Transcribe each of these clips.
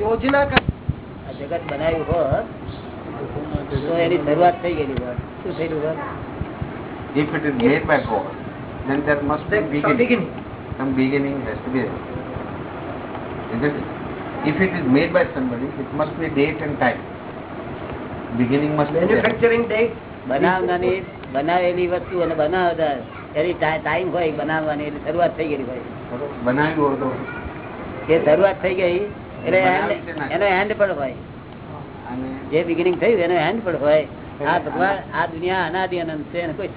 યોજના કા- આ જગત બનાવ્યું હોત તો એની શરૂઆત થઈ ગયેલી હોત શું થયેલું હોત If it is made by God, then there must be beginning. beginning. Some beginning has to be there. Isn't it? If it is made by somebody, it must be date and time. Beginning must be. Manufacturing date. બનાવનાની બનાવેલી વસ્તુ અને બનાવતા એની time હોય બનાવવાની શરૂઆત થઈ ગયેલી હોય? બનાવ્યું તો એ શરૂઆત થઈ ગઈ એનો હેન્ડ પણ હોય. જે બિગિનિંગ થયું એનો હેન્ડ પણ હોય. આ ભગવાન આ દુનિયા અનાદિ અનંત છે કોઈ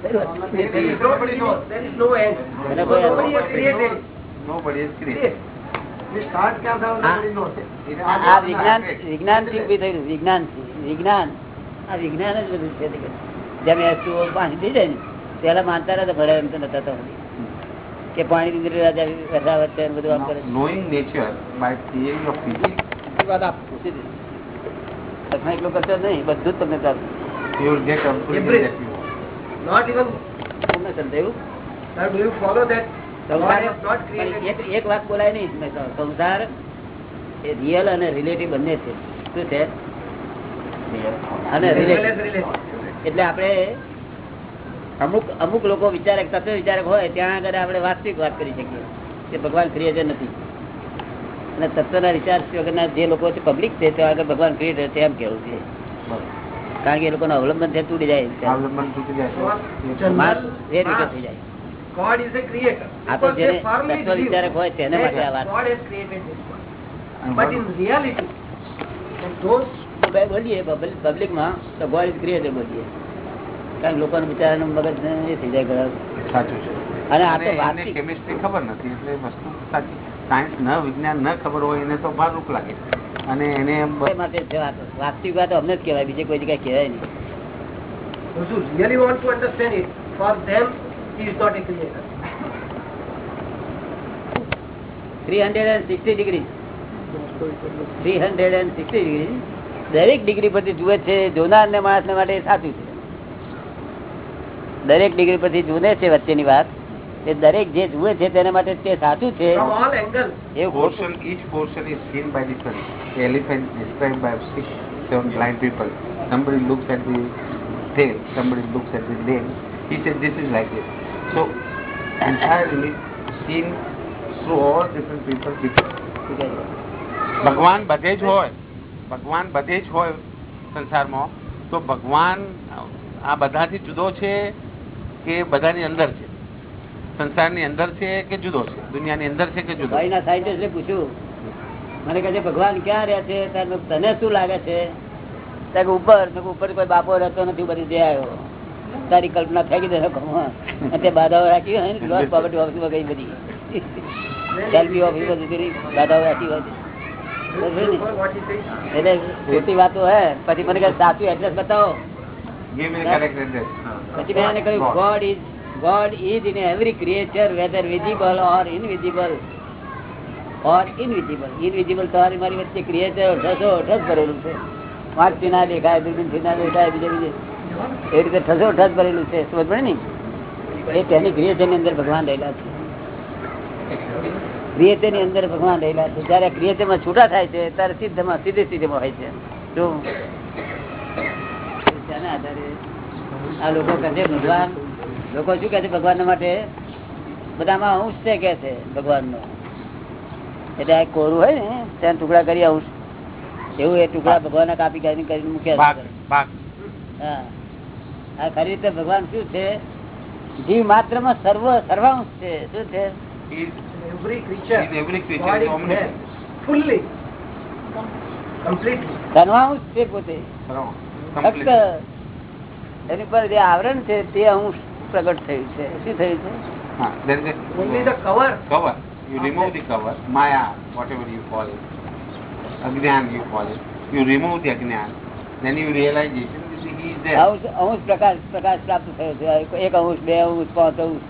વિજ્ઞાનથી ઊભી થયેલું વિજ્ઞાનથી. વિજ્ઞાન. આ વિજ્ઞાન જ બધું છે. જેમ વસ્તુઓ પાણી થઈ જાય ને પેલા માનતા હતા ભરાય એમ તો નતા તો કે પાણી ની રાજા વચ્ચે ને બધું આમ કરે nature by theory of physics, એ વાત આપ પૂછી દીધી. તમે એકલો કરશો જ નહીં બધું તમને Everything. that you want. Not even. તમને સમજાયું Now do you follow that? God સંસાર has not પણ created. એક એક વાત બોલાય નહીં. સંસાર એ રિયલ અને રિલેટિવ બંને છે શું છે અને રિલેટિવ. એટલે આપણે અમુક અમુક લોકો વિચારક તત્વ વિચારક હોય ત્યાં આગળ આપણે વાસ્તવિક વાત કરી શકીએ. કે ભગવાન ક્રિએટર નથી. અને તત્વના વિચાર વગરના જે લોકો પબ્લિક છે ત્યાં આગળ ભગવાન ક્રિએટર છે એમ કેવું છે. કારણ કે એ લોકોનું અવલંબન છે તૂટી જાય થઈ જાય. આ તો જેને તત્વ વિચારક હોય તેને માટે આ વાત. બોલીએ પબ્લિકમાં તો ગોડ ઇઝ ક્રિએટર બોલીએ. કારણ લોકો બિચારા મગજ એ થઈ જાય ઘણા. સાચું છે. અને આ તો કેમિસ્ટ્રી ખબર નથી એટલે વસ્તુ સાચી. સાયન્સ ન વિજ્ઞાન ન ખબર હોય એને તો ભારૂપ લાગે. અને એને માટે વાસ્તવિક વાત અમને જ કહેવાય બીજે કોઈ જગ્યાએ કહેવાય નહીં. he is not a three hundred and sixty degree three hundred and sixty degree દરેક ડિગ્રી પરથી જુએ છે જોનાર ને માણસ ને માટે સાચું છે. દરેક ડિગ્રી પરથી જુએ છે વચ્ચેની વાત એ દરેક જે જુએ છે તેના માટે તે સાચું છે From all angles. એવું portion each portion is seen by different the elephant described by six seven blind people somebody looks at the tail somebody looks at the leg he said this is like this so entirely seen through all different people different ભગવાન બધે જ હોય ભગવાન બધે જ હોય સંસારમાં તો ભગવાન આ બધાથી જુદો છે કે બધાની અંદર છે? સંસારની અંદર છે કે જુદો છે? દુનિયાની અંદર છે કે જુદો ભાઈના સાયન્ટિસ્ટને પૂછ્યું. મને કહે છે ભગવાન ક્યાં રહે છે? તને શું લાગે છે? ત્યાં ઉપર. ઉપર કોઈ બાપો રહેતો નથી બધી જે આવ્યો તારી કલ્પના ફેંકી દે. તે બાધાઓ રાખી હોય ને લોસ પ્રોપર્ટી ઓફિસ ગઈ બધી. સેલ્ફી ઓફિસ બધી બાધાઓ રાખી હોય. એટલે ખોટી વાતો હે. પછી મને કહે સાચું એડ્રેસ બતાવો. પછી મેં એને કહ્યું God is God is in every creature whether visible or invisible or invisible invisible તમારી મારી વચ્ચે ક્રિએચર ઠસો ઠસ ભરેલું છે. વાંચથી ના દેખાય દૂરબીનથી ના દેખાય બીજે બીજે. એ રીતે ઠસો ઠસ ભરેલું છે. સમજ પડે ને? એ તેની ક્રિએચરની અંદર ભગવાન રહેલા છે. ક્રિએચરની અંદર ભગવાન રહેલા છે. જ્યારે ક્રિએચરમાં છૂટા થાય છે ત્યારે સિદ્ધમાં સીધે સીધેમાં હોય છે. જો આધારે. આ લોકો કહે છે ભગવાન લોકો શું કહે છે ભગવાન માટે? બધામાં અંશ છે કે છે ભગવાન નો એટલે આ કોરું હોય ને ત્યાં ટુકડા કરી અંશ એવું એ ટુકડા ભગવાન કાપી કાપી કરીને મૂક્યા ભાગ છે. ભાગ હા. આ ખરી રીતે ભગવાન શું છે? જીવ માત્રમાં સર્વ સર્વાંશ છે. શું છે. સર્વાંશ છે પોતે. ફક્ત. એની પર જે આવરણ છે તે અંશ પ્રગટ થયું છે શું થયું છે Ah, એક અંશ બે અંશ પાંચ અંશ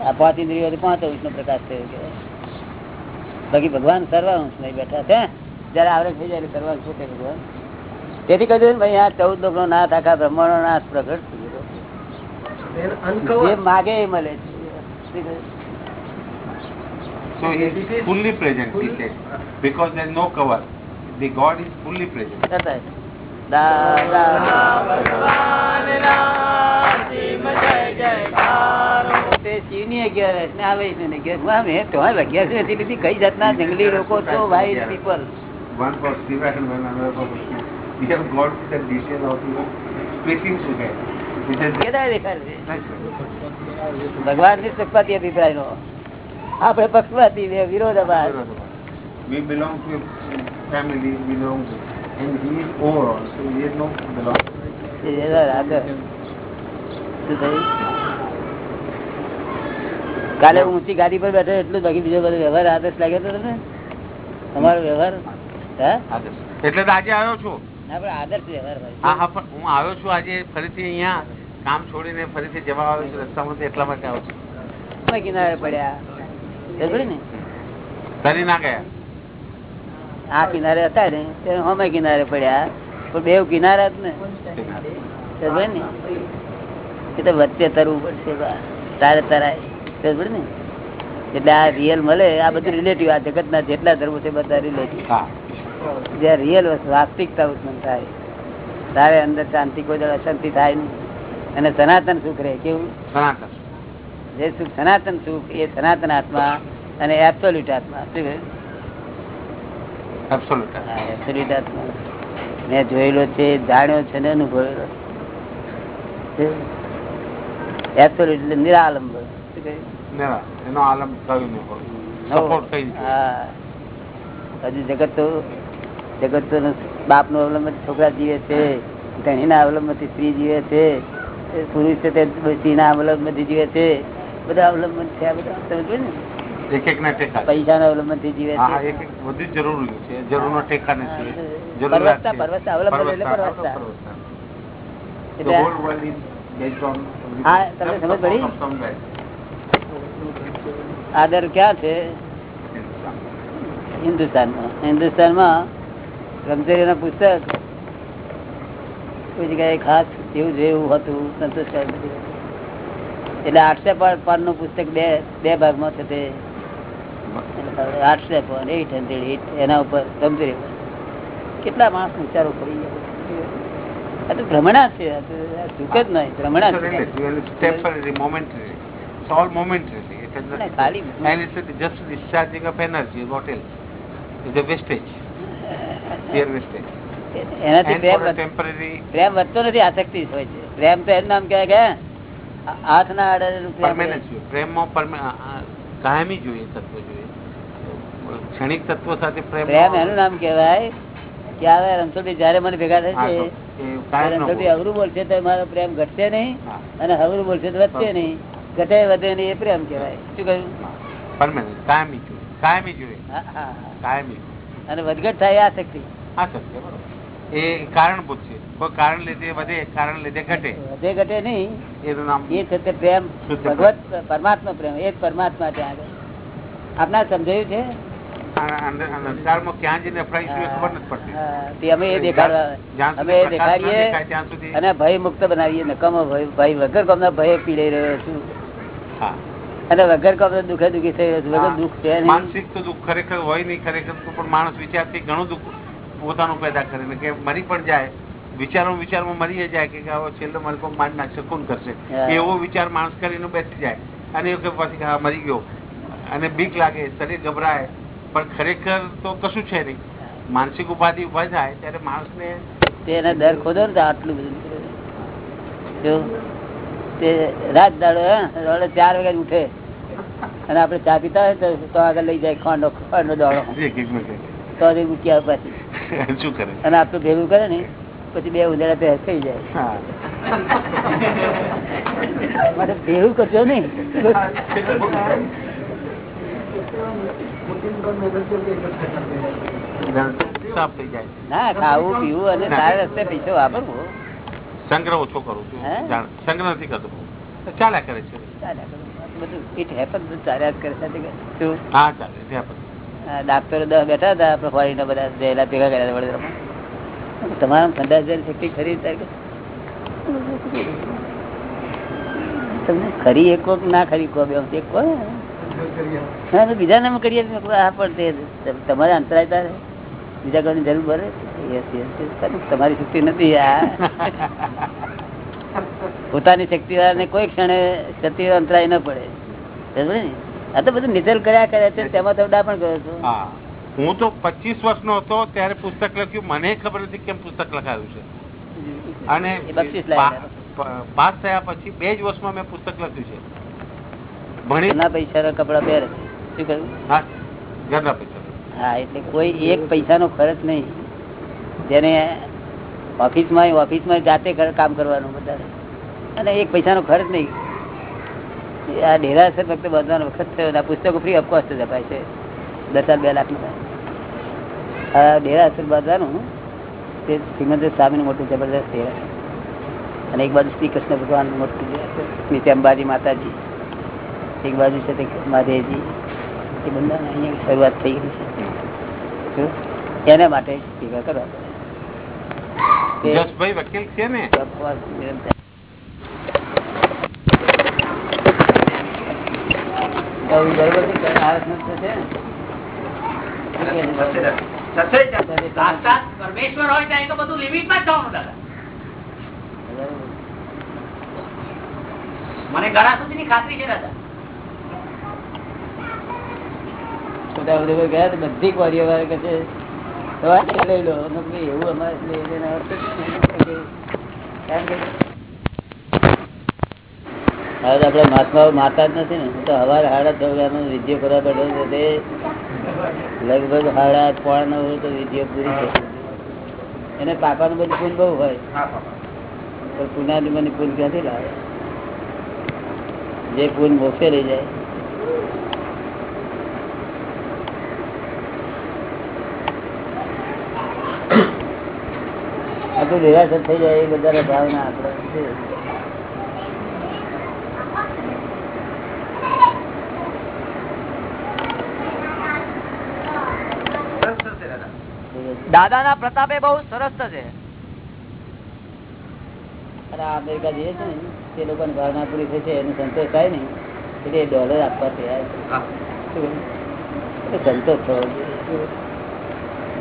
આ પાંચ ઇન્દ્રિયો પાંચ અંશ નો પ્રકાશ થયો છે બાકી ભગવાન સર્વાંશ નહીં બેઠા છે જયારે આવડે થઈ જાય સર્વાંશ પોતે ભગવાન તેથી કહ્યું ભાઈ આ ચૌદ લોક નો નાથ આખા બ્રહ્માંડ નો નાથ પ્રગટ જે માગે એ મળે તે. કઈ જાતના જંગલી લોકો છો wild people We have got the detail of you know, splitting together. It is Kedar દેખાય છે That's right. ભગવાનની પક્ષપાતી અભિપ્રાય નો આપણે પક્ષપાતી બે વિરોધાભાસ We belong to a family, we belong to, and he is overall, so he has no belong. એ જરા આગળ. શું થયું? કાલે ઊંચી ગાડી પર બેઠો એટલું બાકી બીજો બધો વ્યવહાર આદર્શ લાગ્યો હતો તમને તમારો વ્યવહાર. એટલે આજે આવ્યો છું હા હોય હા પણ હું આવ્યો છું આજે ફરીથી અહીંયા. કામ છોડીને ફરીથી જવા આવ્યો છું રસ્તામાંથી એટલા માટે આવ્યો છું. કિનારે પડ્યા? ને? તરી ના ગયા. આ કિનારે હતા ને તે અમે કિનારે પડ્યા. પણ બે કિનારા જ ને. ને? એ તો વચ્ચે તરવું પડશે. તારે તરાય. ને? એટલે આ રિયલ મળે આ બધું રિલેટિવ આ જગત ના જેટલા ધર્મો છે બધા રિલેટિવ જ્યાં રિયલ વસ્તુ વાસ્તવિકતા ઉત્પન્ન થાય. તારે અંદર શાંતિ કોઈ દર અશાંતિ થાય નહીં. અને સનાતન સુખ રહે કેવું? સનાતન. જે સુખ સનાતન સુખ એ સનાતન આત્મા અને એબ્સોલ્યુટ આત્મા. શું? એબ્સોલ્યુટ આત્મા. મેં જોયેલો છે જાણ્યો છે ને અનુભવેલો એબ્સોલ્યુટ એટલે નિરાલંબ. શું કહ્યું? એનો આલમ હા. હજુ જગત તો જગત બાપનું અવલંબન છોકરા જીવે છે ધણી ના અવલંબનથી સ્ત્રી જીવે છે પુરુષ છે તે સ્ત્રી ના અવલંબનથી જીવે છે બધા અવલંબન છે આ બધા. સમજો ને. પૈસા અવલંબનથી જીવે હા છે. જરૂરી છે ટેકા નથી પરવસતા. પરવસતા, અવલંબન એટલે પરવસતા, તમને સમજ પડી? આદર ક્યાં છે? હિન્દુસ્તાનમાં. હિન્દુસ્તાનમાં બ્રહ્મચર્યના પુસ્તક કોઈ જગ્યાએ ખાસ એવું જેવું હતું સંતોષ હોતું. એટલે આઠસો પાનનું પુસ્તક બે બે ભાગમાં છે તે. આઠસો પાન એટ હંડ્રેડ એટ એના ઉપર બ્રહ્મચર્ય કેટલા માણસ વિચારો કરી આ તો ભ્રમણા છે સુખ જ નહીં ભ્રમણા છે. ખાલી And it's a- just discharging of energy, what એનાથી પ્રેમ વધતો નથી આસક્તિ હોય છે. પ્રેમ તો એનું નામ કહેવાય કે હાથ ના પ્રેમ પ્રેમમાં કાયમી જોઈએ તત્વ જોઈએ. ક્ષણિક તત્વ સાથે પ્રેમ પ્રેમ એનું નામ કહેવાય કે આવે રણછોડી જયારે મને ભેગા થશે રણછોડી અવરું બોલશે તો મારો પ્રેમ ઘટશે નહીં અને અવરું બોલશે તો વધશે નહીં. ઘટે વધે નહીં એ પ્રેમ કહેવાય. શું કહ્યું? પરમેનન્ટ. કાયમી જોઈએ. કાયમી જોઈએ. કાયમી. અને વધઘટ થાય આ શક્તિ. આ શક્તિ એ કારણ કોઈ કારણ લીધે વધે કારણ લીધે ઘટે. વધે ઘટે નહીં. એનું નામ એ છે પ્રેમ ભગવત પરમાત્મા પ્રેમ. એ જ પરમાત્મા ત્યાં આગળ. આપના સમજાયું છે? અને ભય મુક્ત બનાવીએ. નકામો ભય વગર ભય પીડાઈ રહ્યો છું. અને વગર કોમના દુઃખે દુઃખી થઈ વગર દુઃખ છે માનસિક તો દુઃખ ખરેખર હોય નહીં ખરેખર તો પણ માણસ વિચારથી ઘણું દુઃખ પોતાનું પેદા કરે કે મરી પણ જાય. વિચારો વિચારમાં મરી જાય કે આવો છેલ્લો મારે કોઈ મારી નાખશે કોણ કરશે. એવો વિચાર માણસ કરીને બેસી જાય. અને એ કે પછી હા મરી ગયો. અને બીક લાગે શરીર ગભરાય. પણ ખરેખર તો કશું છે નહીં. માનસિક ઉપાધિ ઊભા થાય ત્યારે માણસને તેને દર ખોદો ને આટલું બધું તે રાત દાડો હે, દાડો ચાર વાગે ઉઠે. અને આપડે ચા પીતા હોય તો- આગળ લઈ જાય ખાંડો ખાંડો દાડો તો હજી મૂકી આવે પાછી. શું કરે? અને આટલું ભેગું કરે ને પછી બે ઉંદરા થઈ જાય. માટે ભેગું કરજો જાય. ના ખાવું પીવું અને સારા રસ્તે પૈસો વાપરવો. સંગ્રહ ઓછો કરું. છું સંગ્રહ નથી કરતો. ચાલ્યા કરે છે. ચાલ્યા. બધું. It happens, બધું ચાલ્યા જ કરે. સાથે હા ચાલે ત્યાં પછી આ ડાક્ટરો દસ બેઠા હતા આપણે બધા ગયેલા ભેગા કર્યા વડોદરામાં. તમારા પંદર હજાર શક્તિ ખરી તમને ખરી એક કોક ના ખરી કો બે એક કો હા તો બીજાને અમે કરીએ હા પણ તે તમારે અંતરાય તારે. બીજા કોઈની જરૂર પડે? તમારી શક્તિ નથી આ. પોતાની શક્તિ વાળાને કોઈ ક્ષણે શક્તિ અંતરાય ન પડે. ને? આ તો બધું નિધન કર્યા કરે છે તેમાં તો પણ કરો છો. હું. તો પચીસ વર્ષનો હતો ત્યારે પુસ્તક લખ્યું. મને ખબર નથી કેમ પુસ્તક લખાયું છે. અને પાસ થયા પછી બે જ વર્ષમાં મેં પુસ્તક લખ્યું છે. ભણી ના પૈસા કપડા પહેરે શું કહ્યું? હા. ઘરના પૈસા. હા એટલે કોઈ એક પૈસાનો ખર્ચ નહીં. જેને ઓફિસમાં ઓફિસમાં જાતે કામ કરવાનું બધા અને એક પૈસાનો ખર્ચ નહીં. આ ડેરાસર ફક્ત બધવાનો વખત થયો આ પુસ્તકો ફ્રી ઓફકોસ્ટ જ અપાય છે. દસ હજાર બે લાખ આ ડેરાસર બાંધવાનું, તે શ્રીમંત સ્વામીનું મોટું જબરદસ્ત ડેરા અને એક બાજુ શ્રી કૃષ્ણ ભગવાન મોટું નીચે અંબાજી માતાજી, એક બાજુ છે તે મહાદેવજી. એ બધા અહીંયા શરૂઆત થઈ ગઈ છે. એના માટે ભેગા કરવા જસભાઈ વકીલ છે ને ને? પરમેશ્વર હોય ત્યાં તો બધું લિમિટમાં જ થવાનું દાદા મને ગળા સુધીની ખાતરી છે દાદા છોટાઉદેપુર ગયા બધી કોરીઓ વાળા કે છે "તો આ તે લઈ લો. એવું અમારે લઈ લઈને અર્થ જ નથી." કારણ કે હવે તો આપડે મહાત્મા માતા જ નથી ને. તો હવાર હાડા છ વાગ્યાનો વિદ્યો કરવા હતો તે લગભગ હાડા પોણા નવ હોય તો વિધિઓ પૂરી થઈ એને પાપાનું બધું પૂન બહુ હોય. પણ પુનાની મને પૂન ક્યાંથી લાવે? જે પૂન મોક્ષે લઈ જાય. આટલું નિરાશર થઈ જાય એ બધાના ભાવના આપણે દાદા ના પ્રતાપે બહુ સરસ થશે આ અમેરિકા જઈએ છે ને તે લોકો ભાવના પૂરી થઈ છે એનો સંતોષ થાય ને એટલે એ ડોલર આપવા તૈયાર છે. સંતોષ થવો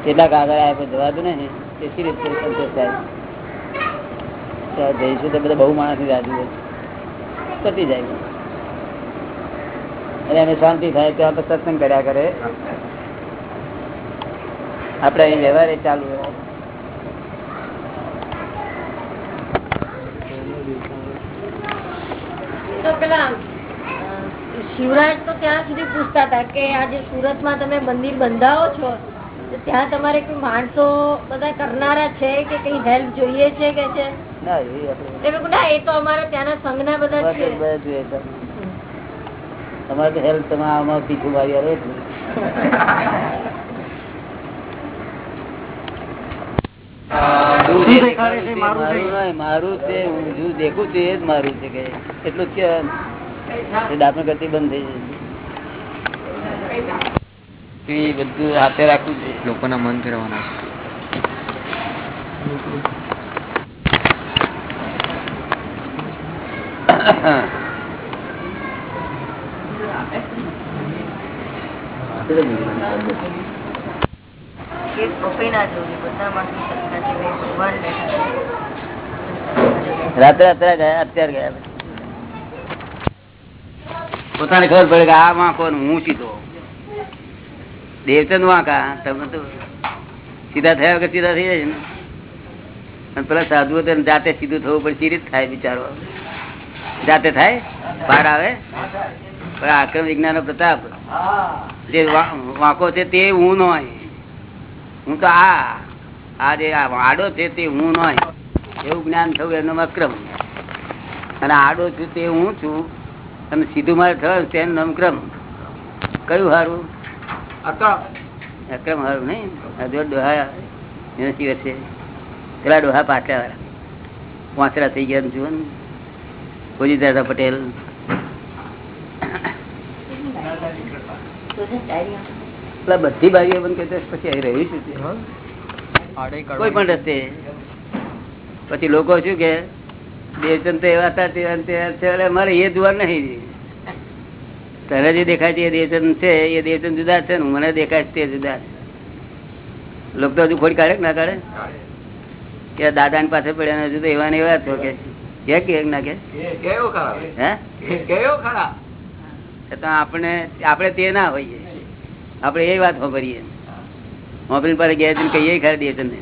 કેટલાક આગળ આવ્યા પણ જવાતું નહીં તે રીતે સંતોષ થાય? ત્યાં જઈશું તો બધા બહુ માણસની રાજુ પતી જાય. અને એને શાંતિ થાય તો સત્સંગ કર્યા કરે. આપણે અહીં વ્યવહાર એ ચાલુ હોય. તો પેલા શિવરાજ તો ત્યાં સુધી પૂછતા હતા કે આજે સુરત સુરતમાં તમે મંદિર બંધાવો છો? ત્યાં તમારે કોઈ માણસો બધા કરનારા છે કે કઈ હેલ્પ જોઈએ છે કે છે? ના એ તે મેં કીધું, ના એ તો અમારા ત્યાંના સંઘના બધા છે. તમારે તો હેલ્પ તમે આમાં પીછું મારી આવે છે મારું છે. હું દેખું છું એ જ મારું છે કે એટલું જ. એ દાપણ કરતી બંધ થઈ જાય એ બધું હાથે રાખવું જોઈએ લોકોના મન ફેરવાના રાત્રે અત્યારે ગયા અત્યારે ગયા. પછી. પોતાને ખબર પડે કે આ વાંકો ને હું સીધો દેવચંદ વાંકા, તમે તો સીધા થયા વગર સીધા થઈ જાય ને. અને પેલા સાધુઓ તો જાતે સીધું થવું પડે સી રીત થાય બિચારો. જાતે થાય? બહાર આવે? પણ આક્રમ વિજ્ઞાન નો પ્રતાપ. જે વાંકો છે તે હું નો હું તો આ આ જે આડો છે તે હું નો એવું જ્ઞાન થયું એનો અક્રમ. અને આડો છું તે હું છું. અને સીધું મારે થયું તેનું નામ ક્રમ કયું સારું અક્રમ હારું નહીં. ડોહા એનાથી વર્ષે પેલા ડોહા પાટલા વાળા વાંસરા થઈ ગયા જુઓ ને. ઓજી દાદા પટેલ બધી બારીઓ બંધ કરી પછી આવી રહ્યું છે? કોઈ પણ રસ્તે. પછી લોકો શું કે દેવચંદ તો એવા હતા મારે એ જોવા નહીં તને જે દેખાય છે એ દેવચંદ છે એ દેવચંદ જુદા છે ને મને દેખાય છે તે જુદા છે. લોકો તો હજુ ખોટ કાઢે ના કાઢે? કે દાદા ની પાસે પડ્યા હજુ તો એવા ને એવા છો કે? છે કે ના કે? આપણે આપણે તે ના હોઈએ. આપણે એ વાત વાપરીએ મોબાઈલ પાસે ગયા છે કહીએ ખરા દેવચંદ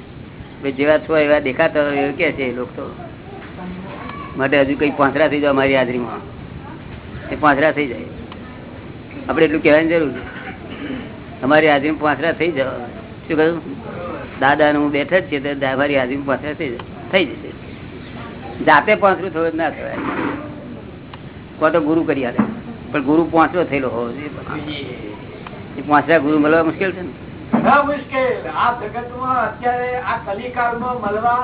ને જેવા છો એવા દેખાતા હોય એવું કે છે એ લોકો તો. માટે હજુ કઈ પાંચરા થઈ જાય અમારી હાજરીમાં. એ પાંચરા થઈ જાય. આપણે એટલું કહેવાની જરૂર છે. અમારી હાજરીમાં પાંચરા થઈ જવા શું કહ્યું દાદા હું બેઠા જ છે તો અમારી હાજરીમાં પાંચરા થઈ થઈ જશે જાતે પાંચરું થયું ના થવાય. કો તો ગુરુ કરી આવે પણ ગુરુ પાંચરો થયેલો હોવો જોઈએ. પાંચરા ગુરુ મળવા મુશ્કેલ છે ને? મુશ્કેલ. આ જગતમાં અત્યારે આ કલિકાળમાં મળવા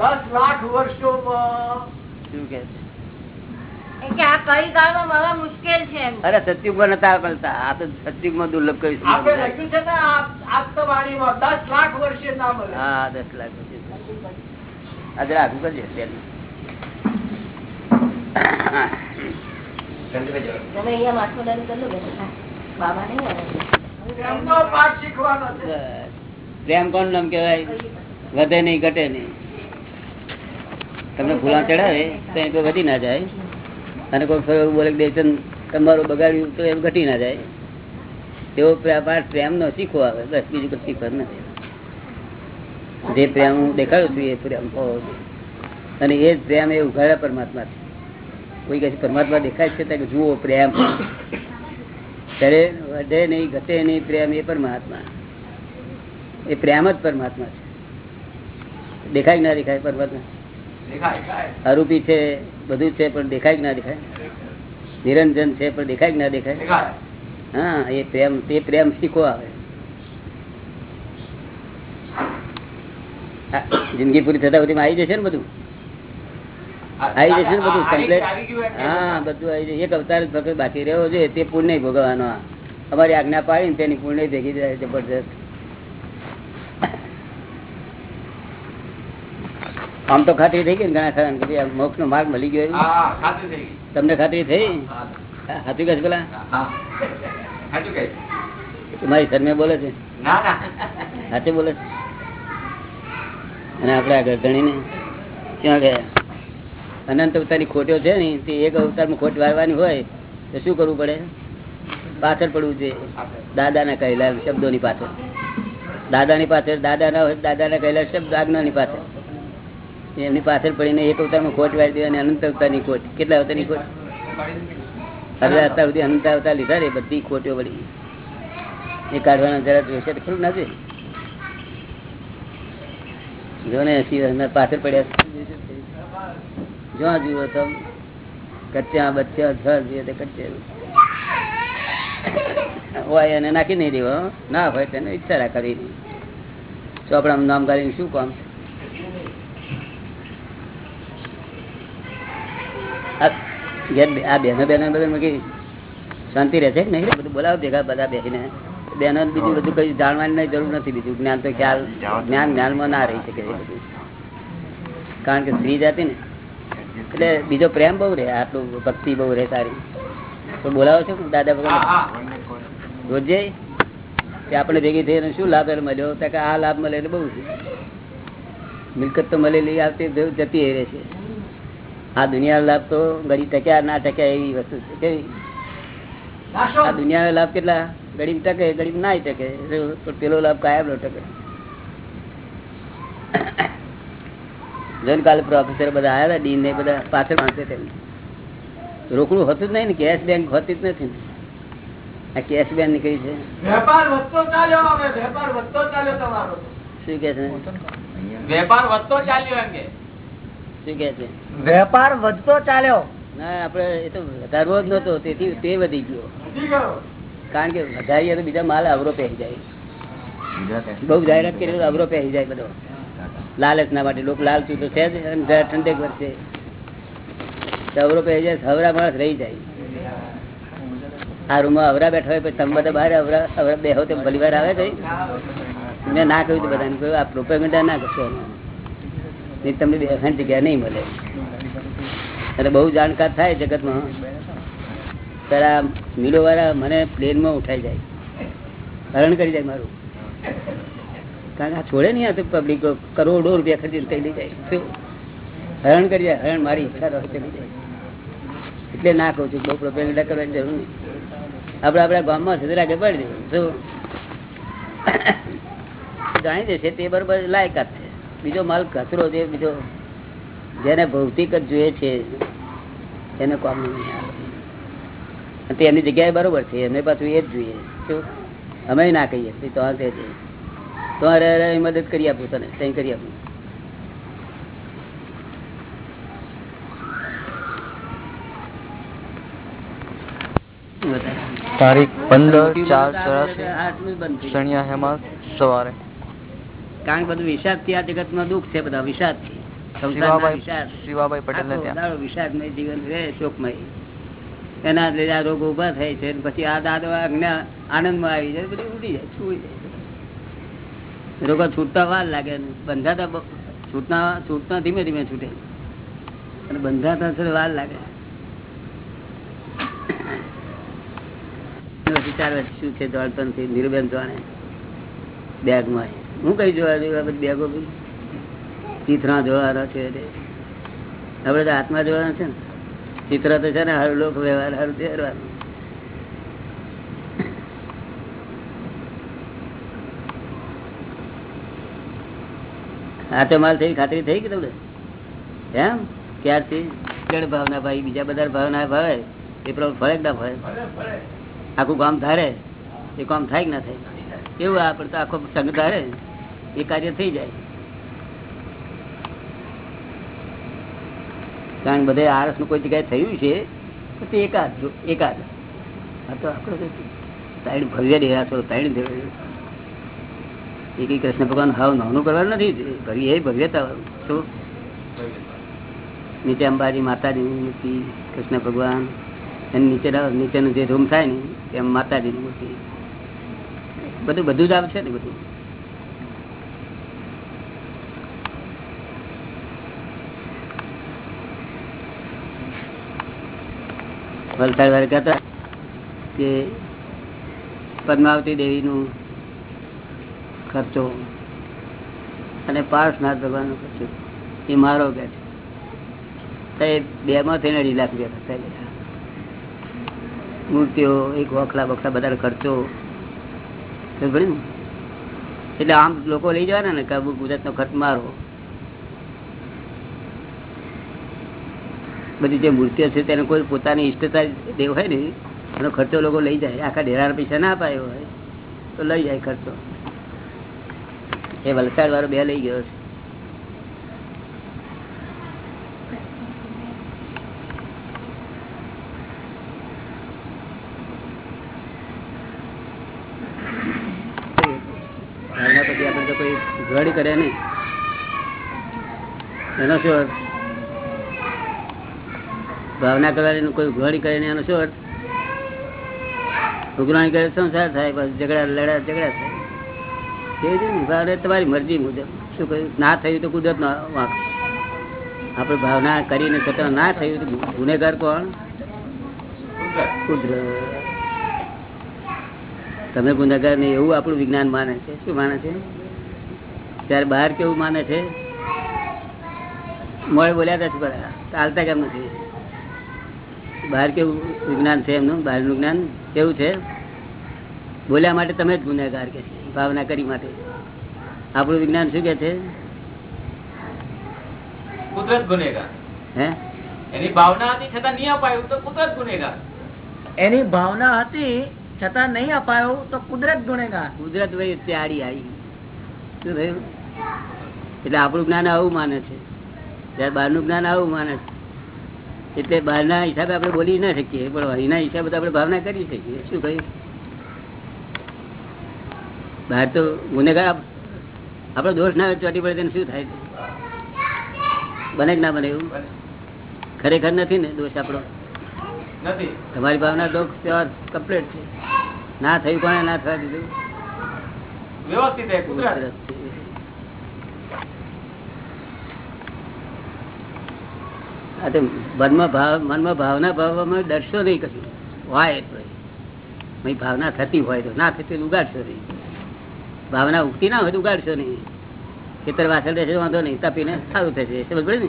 દસ લાખ વર્ષોમાં શું કે છે? અરે સતયુગમાં નતા મળતા. આ તો સતયુગમાં દુર્લભ દસ લાખ વર્ષે હા દસ લાખ આગું કરજે. પ્રેમ કોણ નામ કેવાય વધે નહીં ઘટે નહીં. તમને ફૂલા ચડાવે તો વધી ના જાય. અને કોઈ ફરી એવું બોલે દેશન તમારું બગાડ્યું તો એમ ઘટી ના જાય. તેવો પાઠ પ્રેમ નો શીખો આવે, બસ બીજું કઈ શીખવા નથી. જે પ્રેમ હું દેખાડું છું એ પ્રેમ અને એ જ પ્રેમ એ ઉઘાડ્યા પરમાત્મા કોઈ કહે પરમાત્મા દેખાય છે ત્યાં જુઓ પ્રેમ. ત્યારે વધે નહીં, ઘટે નહીં, પ્રેમ એ પરમાત્મા. એ પ્રેમ જ પરમાત્મા છે. દેખાય ના દેખાય પરમાત્મા? અરૂપી છે બધું છે પણ દેખાય કે ના દેખાય? નિરંજન છે પણ દેખાય કે ના દેખાય? હા એ પ્રેમ તે પ્રેમ શીખો આવે. જિંદગી પૂરી થતા સુધી આવી જશે ને બધું? આવી જશે ને બધું કમ્પ્લેટ હા બધું આવી જશે. એક અવતાર જ બાકી રહ્યો છે તે પૂર્ણ ભોગવવાનો. અમારી આજ્ઞા પાડી ને તેની પૂર્ણ ભેગી જાય જબરજસ્ત. આમ તો ખાતરી થઈ ગઈ ને ઘણા ખરા મોક્ષ નો માર્ગ મળી ગયો ખાતરી થઈ ગઈ. તમને ખાતરી થઈ. હાથું કહે પેલા? તમારી શરમે બોલે છે? ના ના. હાથે બોલે છે? અને આપણે આ ગરદણીને ક્યાં ગયા? અનંત અવતારની ખોટો છે ને તે એક અવતારમાં ખોટ વાળવાની હોય તો શું કરવું પડે? પાછળ પડવું છે દાદાના કહેલા શબ્દોની પાછળ. દાદાની પાછળ દાદા ના હોય દાદા દાદાના કહેલા શબ્દ આજ્ઞાની પાછળ. એમની પાછળ પડીને એક અવતારમાં ખોટ વાળી દેવાની અનંત અવતારની ખોટ. કેટલા અવતારની ખોટ? હવે અત્યાર સુધી અનંત અવતાર લીધા રે બધી ખોટીઓ પડી એ કાઢવાના જરા જોશે ખરું નથી જો ને એસી પાછળ પડ્યા જ્યાં જુઓ તો કચ્યા બચ્યા ઘર જોઈએ તે કચ્ચે હોય એને નાખી નહીં દેવો ના હોય તેને ઈચ્છા રાખવી ચોપડા નામ કાઢીને શું કામ? આ ઘેર બે- આ બેનો બેનો બધું મૂકી શાંતિ રહેશે કે નહીં? બધું બોલાવો ભેગા બધા બેસીને. બેનો બીજું બધું કઈ જાણવાની જરૂર નથી બીજું. જ્ઞાન તો ખ્યાલ જ્ઞાન જ્ઞાનમાં ના રહી શકે બધું. કારણ કે સ્ત્રી જાતિ ને. એટલે બીજો પ્રેમ બહુ રહે આટલું ભક્તિ બહુ રહે સારી. તો બોલાવો છો દાદા ભગવાન? રોજે? કે આપણે ભેગી થઈને શું લાભ એને મળ્યો? કે આ લાભ મળે એટલે બહુ છે. મિલકત તો મળેલી આવતી જતી રહે છે. આ દુનિયા લાભ તો ગરીબ ટક્યા ના ટક્યા એવી વસ્તુ છે. કેવી? આ દુનિયાનો લાભ કેટલા? ગરીબ ટકે ગરીબ ના ટકે. પેલો લાભ કાયમ નો ટકે. જોઈને કાલે પ્રોફેસર બધા આવ્યા હતા ડીન ને બધા પાછળ વાંચે તેમ. રોકડું હોતું જ નહીં ને કેશ બેંક હોતી જ નથી આ કેશ બેંક નીકળી છે? વેપાર વધતો ચાલ્યો વેપાર વધતો ચાલ્યો તમારો. શું કે છે? વેપાર વધતો ચાલ્યો એમ કે. શું કે છે? વેપાર વધતો ચાલ્યો. ના આપડે એ તો વધારવો જ નતો તેથી તે વધી ગયો. કારણ કે વધારીએ તો બીજા માલ અવરો પહેરી જાય. બહુ જાહેરાત કરી અવરો પહેરી જાય બધો. લાલચ ના માટે લોકો લાલચું તો છે જ અને જરા ઠંડક વર્ષે અવરો પહેરી જાય હવરા માણસ રહી જાય. આ રૂમમાં અવરા બેઠા હોય પછી તમે બધા બહાર અવરા અવરા બેહો તો ભલી વાર આવે કઈ મેં ના કહ્યું બધાને કહ્યું આ પ્રોપેગેન્ડા ના કરશો. નહીં, તમને બેસવાની જગ્યા નહીં મળે. એટલે બહુ જાણકાર થાય જગતમાં. પેલા મિલો વાળા મને પ્લેનમાં ઉઠાઈ જાય. હરણ કરી જાય મારું. કારણ કે આ છોડે નહીં આ પબ્લિક કરોડો રૂપિયા ખર્ચીને થઈ લઈ જાય. હરણ કરી જાય, હરણ મારી ઈચ્છા રસ્તે લઈ જાય. એટલે ના કહું છું, બહુ પ્રોપેગેન્ડા કરવાની જરૂર નહીં. આપણે આપણા ગામમાં સુધી કે પડી દેવું શું? જાણી દેશે તે બરોબર લાયકાત છે. બીજો માલ કચરો છે બીજો જેને ભૌતિક જ જોઈએ છે એને કામ નહીં આવે. તે જગ્યાએ બરોબર છે એમને પાછું એ જ જોઈએ. શું? અમે ના કહીએ તો તો તે તો અરે અરે મદદ કરી આપું તને કંઈ કરી આપું. તારીખ પંદર ચાર ચોરાસી સવારે. કારણ કે બધું વિષાદથી આ જગતમાં દુઃખ છે બધા વિષાદથી. શિવાભાઈ શિવાભાઈ પટેલ વિષાદમય જીવન રહે શોકમય. એના લીધે આ રોગો ઊભા થાય છે પછી આ દાદો આજ્ઞા આનંદમાં આવી જાય બધું ઉડી જાય છૂટી જાય. રોગો છૂટતા વાર લાગે બંધાતા છૂટતા છૂટતા ધીમે ધીમે છૂટે. અને બંધાતા છે વાર લાગે. વિચાર શું છે દોડતનથી નીરુબેન જાણે બેગમાં હું કઈ જોવા જોયું બેગો ચિત્રા જોવાના છે આપડે તો હાથમાં જોવાના છે ને. ચિત્ર તો છે ને હર લોક વ્યવહાર, હર પહેરવાનું. હાથે માલ થઈ ખાતરી થઈ કે તમને? એમ? ક્યારથી? કેળ ભાવના ભાઈ, બીજા બધા ભાવના ભાવે. એ પ્રમાણે ફરક ના ફરે આખું કામ ધારે. એ કામ થાય કે ના થાય? એવું આપણે તો આખો સંગ ધારે? એ કાર્ય થઈ જાય. કારણ બધે આરસનું કોઈ જગ્યાએ થયું છે, તો એકાદ એકાદ. આ તો આપણે તાઈડ ભવ્ય ડેરાસો તાઈડ એ કઈ કૃષ્ણ ભગવાન હાવ નાનું કરવાનું નથી ભવ્ય એ ભવ્યતા શું નીચે અંબાજી માતાજીની મૂર્તિ, કૃષ્ણ ભગવાન એની નીચે નીચેનું જે રૂમ થાય ને, એમ માતાજીની મૂર્તિ. બધું બધું જ આવશે ને બધું. વલસાડ વાળા કહેતા કે પદ્માવતી દેવીનું ખર્ચો અને પાર્શનાથ ભગવાનનો ખર્ચો એ મારો કે છે બે માં થઈને અઢી લાખ રૂપિયા ખર્ચા લીધા મૂર્તિઓ, એક વખલા બખલા બધા ખર્ચો? એટલે આમ લોકો લઈ જવાના ને કે ગુજરાતનો ખર્ચ મારો. બધી જે મૂર્તિઓ છે તેને કોઈ પોતાની ઇષ્ટતા દેવ હોય ને એનો ખર્ચો લોકો લઈ જાય. આખા ઢેરાના પૈસા ના અપાયો હોય, તો લઈ જાય ખર્ચો. એ વલસાડ વાળો બે લઈ ગયો છે. પછી આપણે તો કોઈ ઘડી કરે નહીં. એનો શું ભાવના કરવાની કોઈ ઉઘવાણી કરે એનો શું અર્થ? ઉઘરાણી કરે સંસાર થાય બસ ઝઘડા, લડા, ઝઘડા થાય. છે ને ભાવને તમારી મરજી મુજબ. શું કહ્યું? ના થયું તો કુદરત નો વાંક. આપણે ભાવના કરીને છતાં ના થયું તો ગુનેગાર કોણ? કુદરત. તમે ગુનેગાર નહીં એવું આપણું વિજ્ઞાન માને છે. શું માને છે? ત્યારે બહાર કેવું માને છે? મોડે બોલ્યા હતા બધા ચાલતા કેમ નથી? બહાર કેવું વિજ્ઞાન છે એમનું? બહારનું જ્ઞાન કેવું છે? બોલ્યા માટે તમે જ ગુનેગાર કે ભાવના કરી માટે. આપણું વિજ્ઞાન શું કે છે? કુદરત ગુનેગાર. હે? એની ભાવના હતી છતાં નહીં અપાયું તો કુદરત ગુનેગાર. એની ભાવના હતી છતાં નહીં અપાયો તો કુદરત ગુનેગાર. કુદરત વહી ત્યારી આવી. શું થયું? એટલે આપણું જ્ઞાન આવું માને છે. ત્યારે બહારનું જ્ઞાન આવું માને છે. એટલે બહારના હિસાબે આપણે બોલી ના શકીએ પણ એના હિસાબે તો આપણે ભાવના કરી શકીએ. શું કહ્યું? બહાર તો ગુનેગાર આપણો દોષ ના ચોટી પડે તેને શું થાય? બને કે ના બને એવું? ખરેખર નથી ને દોષ આપણો? નથી. તમારી ભાવના દોષ તહેવાર કમ્પ્લીટ છે. ના થયું કોને ના થવા દીધું? વ્યવસ્થિત એ કુદરત આ તો મનમાં ભાવ, મનમાં ભાવના ભાવમાં ડરશો નહીં કશું. હોય એટલે ભાવના થતી હોય તો. ના થતી ઉગાડશો નહીં. ભાવના ઉગતી ના હોય તો ઉગાડશો નહીં. ખેતર વાસણ રહેશે વાંધો નહીં. તપીને સારું થશે. સમજ પડે ને?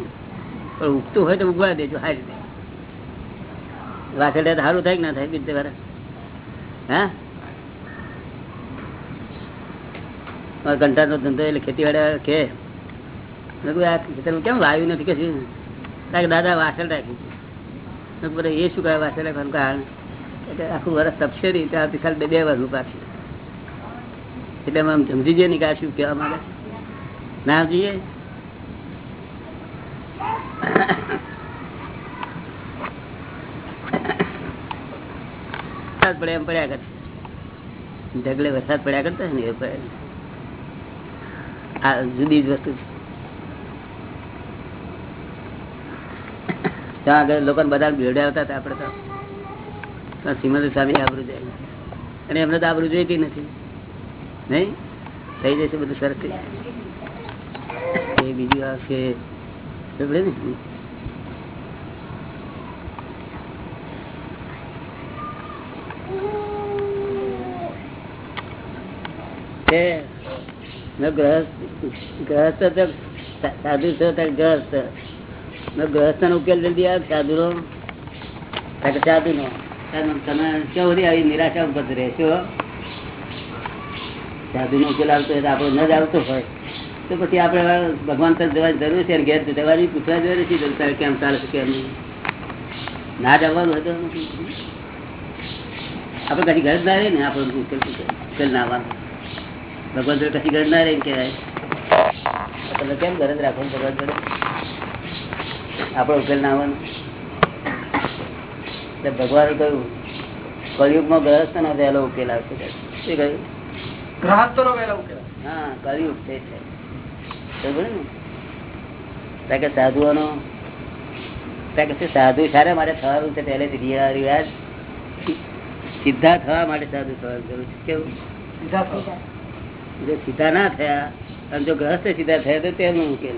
પણ ઉગતું હોય તો ઉગવા દેજો સારી રીતે. વાસણ તો સારું થાય કે ના થાય બીજે વાર હા? કંટાળનો ધંધો એટલે ખેતીવાડા કે. ખેતરમાં કેમ વાયુ નથી કે શું કારણ કે દાદા વાસણ રાખ્યું મેં કીધું એ શું કહે વાસણ રાખવાનું કારણ એટલે આખું વરસ તપશે નહીં ત્યાં આવતી બે બે વાર પાછું એટલે આમ સમજી જઈએ ને કે આ શું કહેવા માંગે. ના જઈએ? વરસાદ પડે એમ પડ્યા કરશે. ઢગલે વરસાદ પડ્યા કરતા ને આ જુદી જ વસ્તુ છે. ત્યાં આગળ લોકો બધા ભીડાવતા હતા આપણે તો ત્યાં સ્વામી આબરું જાય. અને એમને તો આબરું જોઈતી નથી? નહીં? થઈ જશે બધું સરસ એ બીજું આવશે ને? ગ્રહસ્થ ગ્રહસ્થ સાધુ છો ત્યાં ગ્રહસ્થ. ગ્રહસ્થ નો ઉકેલ જલ્દી આવે સાધુ નો સાધુ નો તમે તમે આવી નિરાશા ઉપર રહેશો? સાધુ નો ઉકેલ આવતો હોય તો આપણો ન જ આવતો હોય. તો પછી આપણે ભગવાન તરફ જવાની જરૂર છે ઘેર જવાની પૂછવા જોઈએ છે કેમ ચાલે કેમ ના જવાનું હોય તો ઘર ના રહે ને આપડે ઉકેલ ઉકેલ ના આવવાનું. ભગવાન તરફ કશી ઘર ના રહે કહેવાય. તમે કેમ ઘર જ રાખો ભગવાન જોડે આપણો ઉકેલ ના આવવાનો. એટલે ભગવાને કહ્યું કળિયુગમાં ગ્રહસ્થ નો વહેલો ઉકેલ આવશે. શું કહ્યું? ગ્રહસ્થનો વહેલો ઉકેલ. હા કળિયુગ તે છે. બરોબર ને? કે સાધુઓનો કારણ કે શું સાધુ સારા માટે થવાનું છે? પહેલેથી રિવાજ. સીધા થવા માટે સાધુ થવાનું છે. કેવું? સીધા જો સીધા ના થયા અને જો ગ્રહસ્થ સીધા થયા તો તેનું ઉકેલ.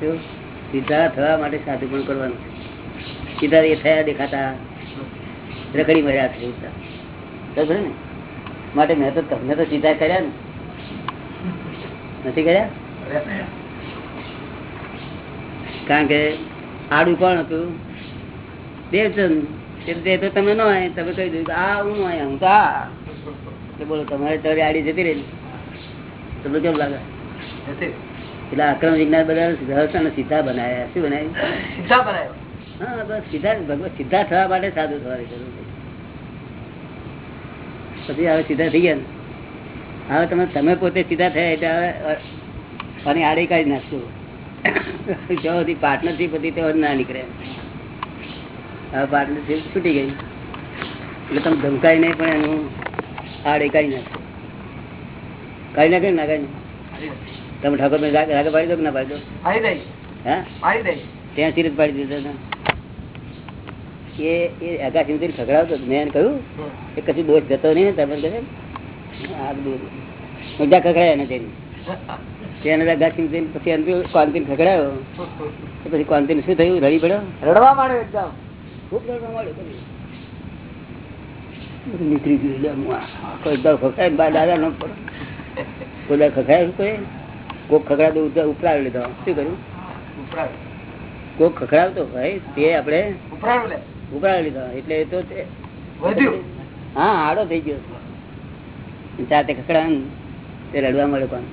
શું? સીધા થવા માટે સાધુ પણ કરવાનું સીધા એ થયા દેખાતા રખડી મર્યા છે. ને? માટે મેં તો તમને તો સીધા કર્યા ને? નથી કર્યા? કારણ કે આડું કોણ હતું? દેવચંદ. તે- તે તમે ન આય તમે કહી દીધું આ હું ન આયા હું તો આ. બોલો, તમારે તરી આડી જતી રહી તમને કેમ લાગે. એટલે આક્રમ વિજ્ઞાન બધા અને સીધા બનાવ્યા. શું બનાવ્યું? સીધા બનાવ્યો. હા બસ સીધા ભગવાન સીધા થવા માટે સાધુ થવાની જરૂર પછી હવે સીધા થઈ ગયા ને. હવે તમે તમે પોતે સીધા થયા એટલે હવે અને આડે કાઢી નાખશું. જો સુધી પાર્ટનરશીપ હતી તો ના નીકળે. હવે પાર્ટનરશીપ છૂટી ગઈ. એટલે તમે ધમકાઈ નહીં પણ એનું આડે કાઢી નાખશું કાઢી નાખે ને ના કાઢી તમે ઠાકોર રાગે પાડી દો કે ના પાડી દો? ત્યાં સિરત પાડી દીધો એ એ અગાસી ઇન્દ્ર ખગડાવતો મેં કહ્યું એ કશું દોષ જતો નહીં ને તમે કહે આ ખગડાયા ને તેની. ઇન્દ્ર પછી અંતિમ કોંતીને ખગડાયો પછી કોંતીને શું થયું? રડી પડ્યો? રડવા માંડ્યો એકદમ. ખૂબ રડવા માંડ્યો નીકળી ગયું. દાદા ન પડે કોઈ કોઈ? કોક ખખડાતો ઉપરાવી લીધો શું કર્યું? કોક ખખડાવતો ભાઈ તે આપણે ઉપરાવી લીધો. એટલે એ તો હા આડો થઈ ગયો. જાતે ખકડા તે રડવા મળે પણ.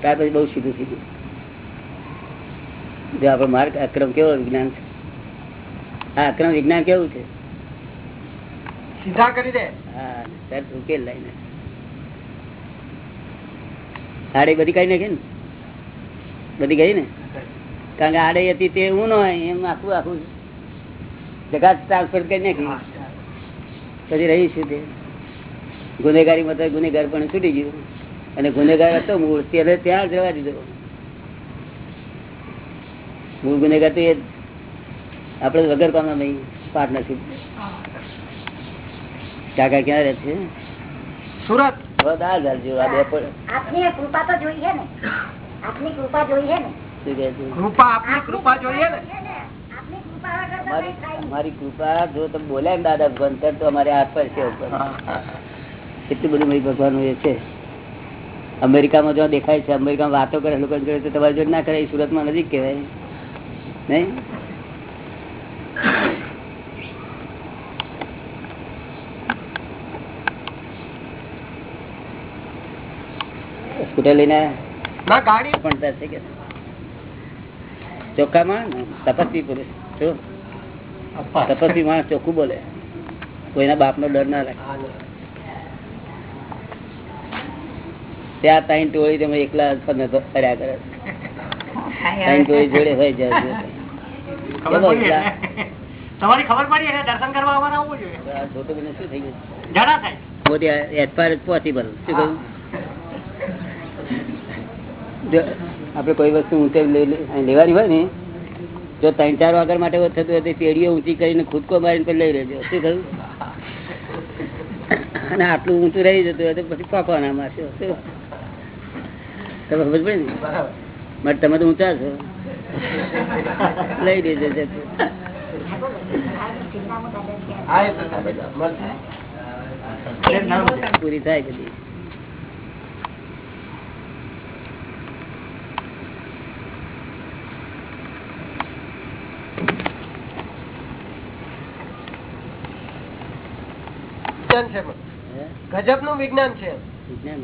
ત્યાર પછી બહુ સીધું થઈ ગયું. જો આપણો માર્ગ અક્રમ કેવો વિજ્ઞાન છે? આ અક્રમ વિજ્ઞાન કેવું છે? સીધા કરી દે. હા સર ઉકેલ લઈને આડે બધી કઈ નાખી ને? બધી ગઈ ને? કારણ કે આડે હતી તે હું ન હોય એમ આખું આખું જગત ટ્રાન્સફર કરી નાખી. પછી રહીશું તે? ગુનેગારી માં ગુનેગાર પણ છૂટી ગયું. અને ગુનેગાર હતો મૂળ ત્યારે ત્યાં જ રહેવા દીધો. મૂળ ગુનેગાર તો એ. આપણે વગર કામના નહીં પાર્ટનરશીપ કાકા ક્યાં રહે છે? સુરત. કૃપા તો જોઈએ ને. આપની કૃપા જોઈએ ને. કૃપા આપની કૃપા જોઈએ ને. અમારી કૃપા જો તમે બોલ્યા ને દાદા ભગવાન તો અમારે હાથ પર છે એટલું બધું મારી ભગવાન એ છે. અમેરિકામાં જો દેખાય છે અમેરિકામાં વાતો કરે લોકો જોડે તો તમારે જોડે ના કરે એ સુરતમાં નજીક કહેવાય. નહીં? સ્કૂટર લઈને ભણતા છે કે ચોખ્ખા તપસ્વી પુરુષ શું તપસ્વી માણસ ચોખ્ખું બોલે. કોઈના બાપનો ડર ના રાખે ત્યાં ત્રણ ટોળી તમે એકલા ફર્યા કરે. ત્રણ ટોળી જોડે હોય જાય. તમારી ખબર પડી દર્શન કરવા અમારે આવવું જોઈએ. મોટી એઝ ફાર એઝ પોસિબલ શું કહ્યું? આપણે કોઈ વસ્તુ ઊંચે લેવાની હોય ને જો ત્રણ ચાર વાગર માટે થતું હોય તો પેઢીઓ ઊંચી કરીને ખુદકો મારીને પછી લઈ લેજો. શું થયું? અને આટલું ઊંચું રહી જતું હોય તો પછી પાકવાના મારશો શું? તમે ખબર પડે ને? મારે તમે તો ઊંચા છો. લઈ લેજો પૂરી થાય બધી હે? ગજબનું વિજ્ઞાન છે વિજ્ઞાન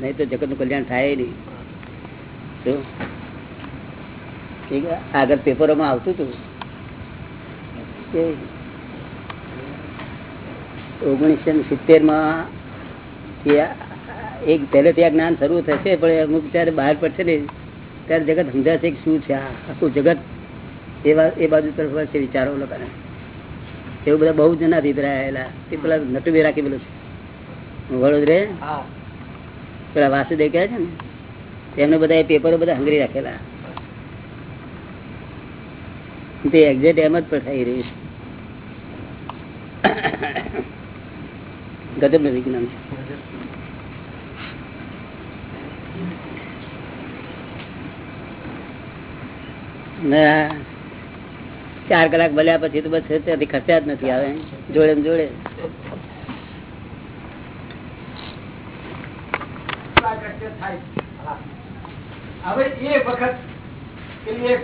છે. તો જગતનું કલ્યાણ થાય નહીં શું? આગળ પેપરોમાં આવતું હતું કે ઓગણીસો સિત્તેરમાં એક પહેલે ત્યાં જ્ઞાન શરૂ થશે, પણ અમુક ત્યારે બહાર પડશે ને, ત્યારે જગત સમજાશે શું છે આખું જગત એ બાજુ તરફ છે વિચારો લોકોને એવું બધા બહુ જણા અભિપ્રાયેલા તે પેલા નટુભાઈ રાખી પેલું વડોદરે? પેલા વાસુદેવ કહે છે ને તેમને બધા એ પેપરો બધા હંગરી રાખેલા. તે એક્ઝેક્ટ એમ જ પણ થઈ રહી છે. ગજબ વિજ્ઞાન છે. ને ચાર કલાક ભલ્યા પછી તો બસ ત્યાંથી ખસ્યા જ નથી આવે. જોડે જોડે. એ વખત પેલી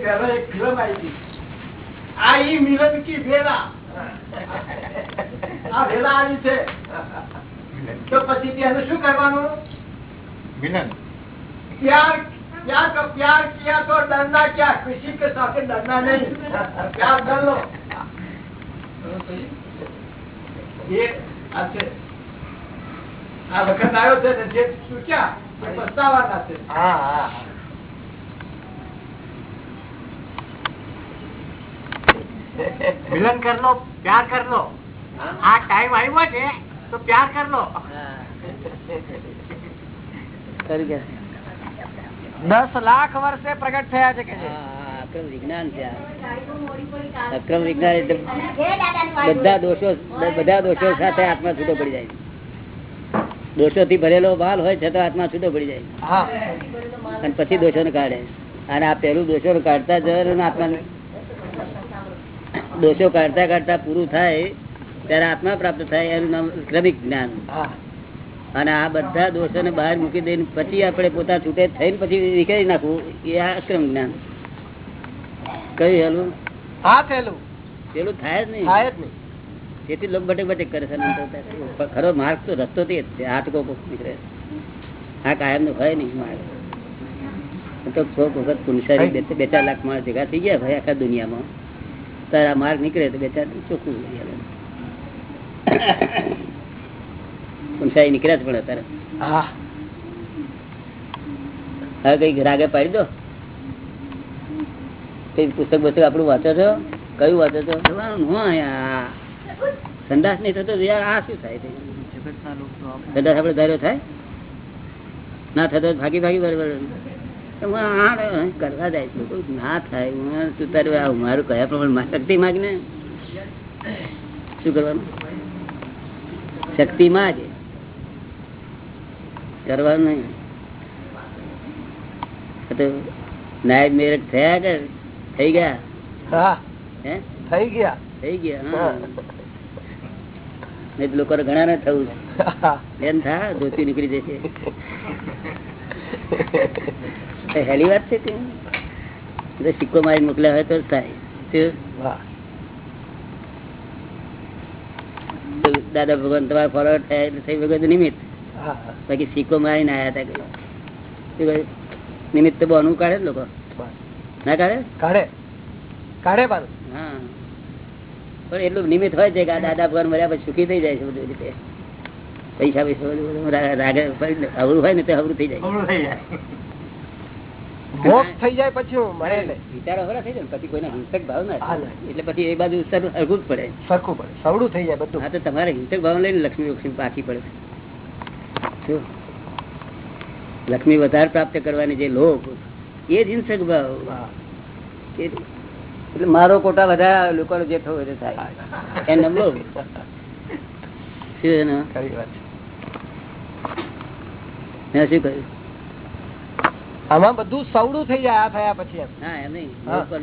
શું કરવાનું? ત્યાં क्या तो प्यार किया तो डरना क्या किसी के साथ डरना नहीं प्यार कर लो ये अच्छे આ વખત આવ્યો છે ને જે ચૂક્યા એ પસ્તાવાના છે મિલન કર લો પ્યાર કર લો આ ટાઈમ આવ્યો છે તો પ્યાર કર લો કરી ગયા દસ લાખ વર્ષે પ્રગટ થયા છે કે અક્રમ વિજ્ઞાન છે અક્રમ વિજ્ઞાન એટલે બધા દોષો બધા દોષો સાથે આત્મા છૂટો પડી જાય દોષો થી ભરેલો બાલ હોય છતાં આત્મા છૂટો પડી જાય અને પછી દોષો ને કાઢે અને આ પેલું દોષો કાઢતા જવાનું આત્મા દોષો કાઢતા કાઢતા પૂરું થાય ત્યારે આત્મા પ્રાપ્ત થાય એનું નામ ક્રમિક જ્ઞાન. અને આ બધા દોષો ને બહાર મૂકી દઈને પછી આપણે પોતા છૂટે થઈને પછી નીકળી નાખવું એ આ અક્રમ જ્ઞાન. કયું હેલું? હા થયેલું પેલું થાય જ નહીં. થાય જ નહીં. તેથી લોકો બટેક બટેક કરે છે ખરો માર્ગ તો રસ્તો તે જ છે તો કોક નીકળે. આ કાયમ નો ભય નહીં માર્ગ. તો કોક વખત પુનસારી બે બે ચાર લાખ માણસ ભેગા થઈ ગયા ભાઈ આખા દુનિયામાં. તારા માર્ગ નીકળે તો બે ચાર ચોખ્ખું થઈ નીકળ્યા જ પણ અત્યારે. હા. હવે કઈ રાગે પાડી દો. કઈ પુસ્તક પુસ્તક આપણું વાંચો છો? કયું વાંચો છો? ન સંદાસ નહીં થતો યાર આ શું થાય સંદાસ આપણે. ધાર્યો થાય? ના થતો ભાગી ભાગી બરાબર કરવા જાય છે. ના થાય. હું તું તારું મારું કયા પ્રમાણે માં શક્તિ માગને? શું કરવાનું? શક્તિ માગે. કરવાનું નહીં. નાયબ મેરટ થયા કે થઈ ગયા? થઈ ગયા. થઈ ગયા લોકો ઘણા ને છે. એમ થા ધોતી નીકળી જશે. હેલી વાત છે તે સિક્કો મારી મોકલ્યા હોય તો થાય. દાદા ભગવાન તમારે ફોરવર્ડ થયા એટલે થઈ વગર નિમિત્ત. બાકી સિક્કો મારીને આવ્યા હતા નિમિત્તે બહુ કાઢે લોકો. ના કાઢે? કાઢે. કાઢે પાછું. હા. પણ એટલું નિમિત્ત હોય છે કે આ દાદા ભગવાન મળ્યા પછી સુખી થઈ જાય છે બધી રીતે. પૈસા પૈસા બધું રાગે હવરું હોય ને તે હવરું થઈ જાય. થઈ જાય. મોક્ષ થઈ જાય પછી વિચારો ખરા થઈ જાય પછી કોઈને હિંસક ભાવ ના. એટલે પછી એ બાજુ સર- હરખું જ પડે. સરખું પડે. સવડું થઈ જાય બધું. હા તો તમારે હિંસક ભાવ લઈને લક્ષ્મી લક્ષ્મી પાકી પડે. શું લક્ષ્મી વધારે પ્રાપ્ત કરવાની જે લોભ એ જ હિંસક ભાવ. એટલે મારો કોટા વધારે લોકો જે થયો એ થાય. એ નમલો શું એનો? વાત મેં શું કહ્યું? આમાં બધું સવડું થઈ જાય આ થયા પછી હા એમ નહીં. લોભ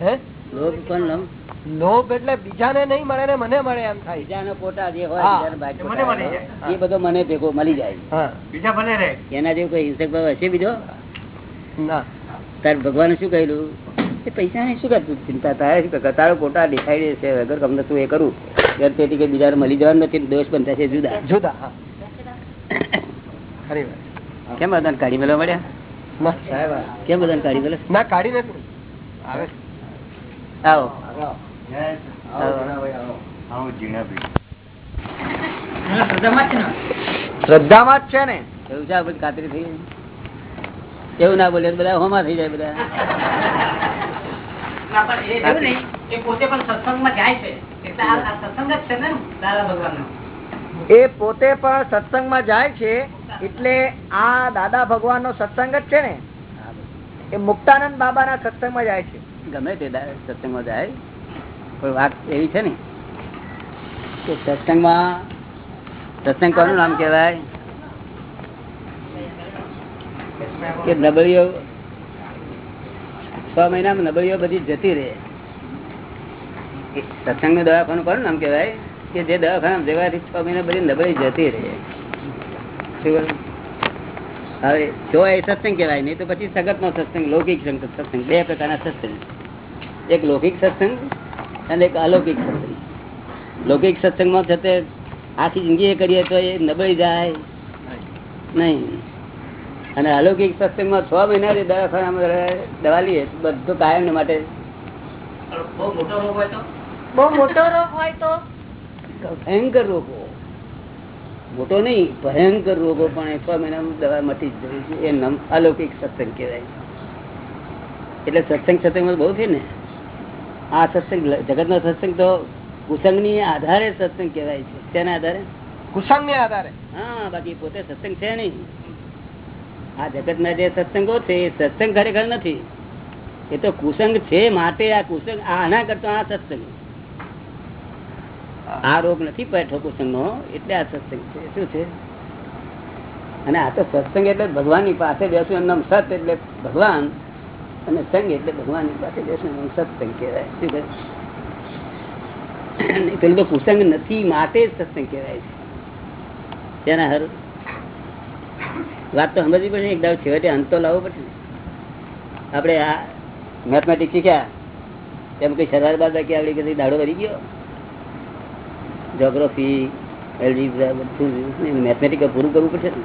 હે? લોભ નમ લોભ એટલે બીજાને નહીં મળે ને મને મળે એમ થાય. બીજાનો કોટા જે હોય એ બધો મને ભેગો મળી જાય. બીજા ભલે રહે. એના જેવું કોઈ હિંસક ભાવ હશે બીજો? ના. તાર ભગવાને શું કહેલું? એ પૈસા ને શું કરતું ચિંતા? તારે શું કર તારો કોટા ડિસાઈડ છે. વગર ગમે તું એ કરું. ત્યારે તેથી કે બીજાને મળી જવાનું નથી દોષ બનતા છે જુદા. જુદા હા. ખરી વાત. કેમ બધાને કાઢી મેળવા મળ્યા? કેમ બધાને કાઢી મેળવ? ના કાઢી નથી. આવે. આવો. શ્રદ્ધામાં જ છે ને? એવું છે બધી ખાતરી થઈ એવું ના બોલે બધા હોમાં થઈ જાય બધા. એ પોતે પણ સત્સંગમાં જાય છે. એટલે આ આ સત્સંગમાં દાદા ભગવાનનો. એ પોતે પણ સત્સંગમાં જાય છે એટલે આ દાદા ભગવાન નો સત્સંગ જ છે ને? એ મુક્તાનંદ બાબા ના સત્સંગમાં જાય છે. ગમે તે સત્સંગમાં જાય. પણ વાત એવી છે ને? કે સત્સંગમાં, સત્સંગ કોનું નામ કહેવાય? કે નબળીઓ, છ મહિનામાં નબળીઓ બધી જતી રહે. સત્સંગનું દવાખાનું કોનું નામ કહેવાય? કે જે દવાખાના જવાથી છ મહિના બધી નબળી જતી રહે. શું? હવે જો એ સત્સંગ કહેવાય, નહીં તો પછી સગત નો સત્સંગ, લૌકિક સંગ- સત્સંગ, બે પ્રકારના સત્સંગ. એક લૌકિક સત્સંગ અને એક અલૌકિક સત્સંગ. લૌકિક સત્સંગમાં થતે આખી જિંદગી એ કરીએ તો એ નબળી જાય. નહીં. અને અલૌકિક સત્સંગમાં છ મહિના દવાખાના દવાખાનામાં દવા લઈએ તો બધું કાયમ માટે. બહુ મોટો રોગ હોય તો? બહુ મોટો રોગ હોય તો? ભયંકર રોગો. મોટો નહીં ભયંકર રોગો પણ એ છ મહિનામાં દવા મટી જ જવી જોઈએ. એ અલૌકિક સત્સંગ કહેવાય. એટલે સત્સંગ સત્સંગમાં બહુ છે ને. આ સત્સંગ જગતનો સત્સંગ તો કુસંગની આધારે સત્સંગ કેવાય છે. તેના આધારે? કુસંગ ને આધારે. હા બાકી પોતે સત્સંગ છે નહીં. આ જગતના જે સત્સંગો છે એ સત્સંગ ખરેખર નથી. એ તો કુસંગ છે માટે આ કુસંગ આના કરતા આ સત્સંગ. આ રોગ નથી પેઠો કુસંગ નો એટલે આ સત્સંગ છે. શું છે? અને આ તો સત્સંગ એટલે ભગવાનની પાસે બેસું એમ સત એટલે ભગવાન અને સંગ એટલે ભગવાનની પાસે બેસવું સત્સંગ કહેવાય. શું કહે? પેલું તો કુસંગ નથી માટે જ સત્સંગ કહેવાય છે. તેના હર વાત તો સમજવી પડશે એક દાવ છેવટે અંત તો લાવવો પડશે. આપણે આ મેથમેટિક્સ શીખ્યા? તેમ કઈ સરવાર બાદ બાકી આવડી કદી દાડો કરી ગયો? જોગ્રાફી એલ્જીબ્રા બધું મેથમેટિક પૂરું કરવું પડશે ને?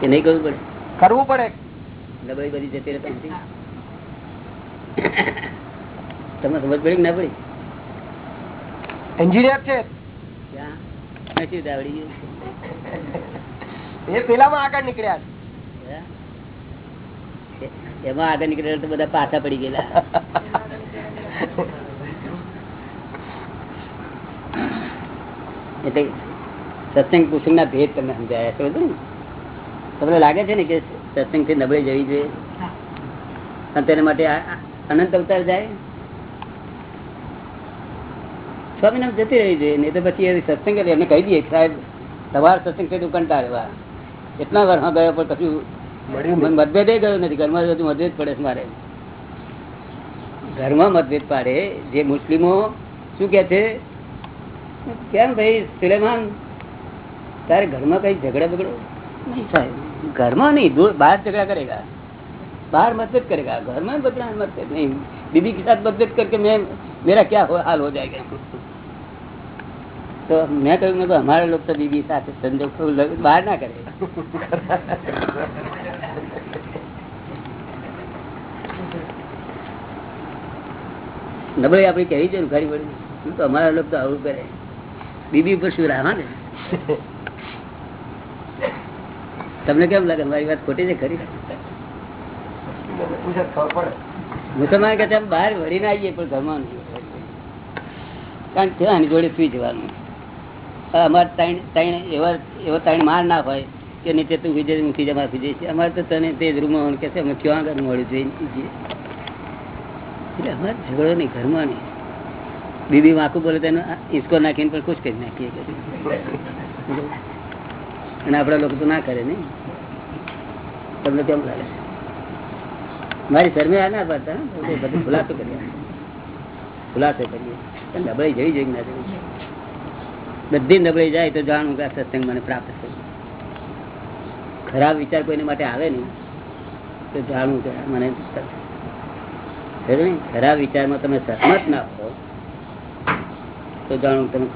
કે નહીં કરવું પડે? કરવું પડે. નબળી બધી જતી રહે તમને સમજ પડી ના પડી? એન્જિનિયર છે. નથી રીતે એ પેલામાં આગળ નીકળ્યા એમાં આગળ નીકળેલા તો બધા પાછા પડી ગયેલા. એટલે સત્સંગ કુસંગ ના ભેદ તમે સમજાયા છે બધું તમને લાગે છે ને કે સત્સંગથી નબળી જવી જોઈએ? અને તેના માટે અનંત અવતાર જાય. સ્વામી નામ જતી રહી જોઈએ નહીં તો પછી એ સત્સંગ એમને કહી દઈએ સાહેબ સવાર સત્સંગ છે કંટાળવા એટલા વર્ષ ગયો પણ કશું મતભેદ ગયો નથી. ઘરમાં બધું મતભેદ પડે છે મારે. ઘરમાં મતભેદ પાડે. જે મુસ્લિમો શું કે છે? કેમ ભાઈ સુલેમાન તારે ઘરમાં કઈ ઝઘડા બગડો? નહીં સાહેબ. ઘરમાં નહીં દૂર બહાર ઝઘડા કરેગા. बाहर मतभेद करेगा घर में बदला मतभेद नहीं बीबी के साथ मतभेद करके मैं मेरा क्या हो, हाल हो जाएगा तो मैं कहूँ मैं हमारे लोग तो बीबी साथ संजोग को लग- बाहर ना करे નબળી આપડી કેવી છે ને ઘણી બધી શું તો અમારા લોકો તો આવું કરે બીબી ઉપર શું રાખવા ને તમને કેમ લાગે મારી વાત ખોટી છે ખરી મુસલમાન નીચે તું વિજય મૂકી જમા માં જઈશ અમારે તો તને તે જ રૂમમાં કે છે, અમે ક્યાં આગળ મળ્યું જોઈને એટલે અમારે ઝઘડો નહીં, ઘરમાં નહીં. બીબી વાંકું બોલે તેનો હિસકો નાખીને પણ ખુશ કરી નાખીએ અને આપણા લોકો તો ના કરે નહીં. તમને કેમ લાગે? મારી શરમે આ ના પડતા બધું ખુલાસો કરીએ. ખુલાસો કરીએ. નબળાઈ જઈ જઈ બધી નબળાઈ જાય તો જાણવું કે આ સત્સંગ મને પ્રાપ્ત થયું. ખરાબ વિચાર કોઈને માટે આવે નહીં, તો જાણવું કે મને ખરાબ વિચારમાં તમે સહમત ના હો, તો જાણવું તમે